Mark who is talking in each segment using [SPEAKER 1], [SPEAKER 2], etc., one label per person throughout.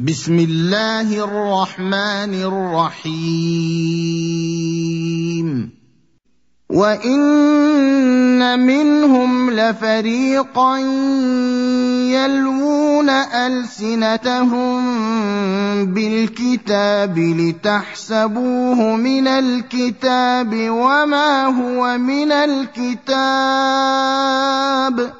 [SPEAKER 1] بسم الله الرحمن الرحيم وان منهم لفريقا يلوون السنتهم بالكتاب لتحسبوه من الكتاب وما هو من الكتاب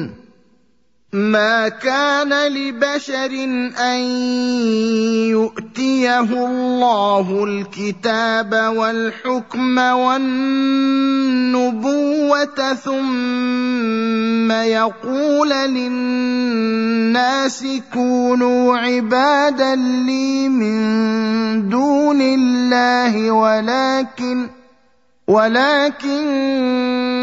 [SPEAKER 1] ما كان لبشر ان يؤتيه الله الكتاب والحكم والنبوه ثم يقول للناس كونوا عبادا لي من دون الله ولكن ولكن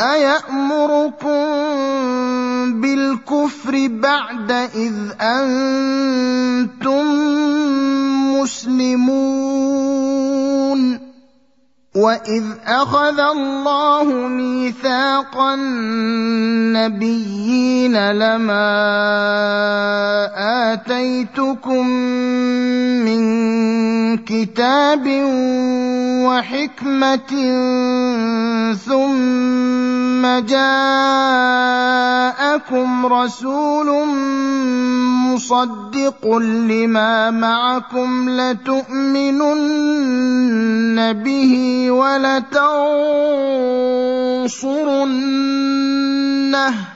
[SPEAKER 1] ايامركم بالكفر بعد اذ انتم مسلمون واذ اخذ الله ميثاق النبيين لما اتيتكم من كتاب وحكمه ثم جاءكم رسول مصدق لما معكم لتؤمنن به ولتنصرنه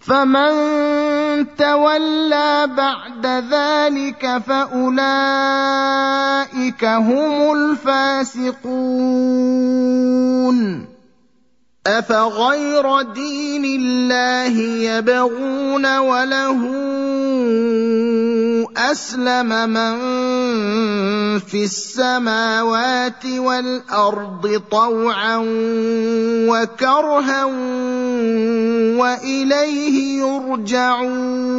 [SPEAKER 1] فمن تولى بعد ذلك فاولئك هم الفاسقون افغير دين الله يبغون وله اسلم من في السماوات والارض طوعا وكرها واليه يرجعون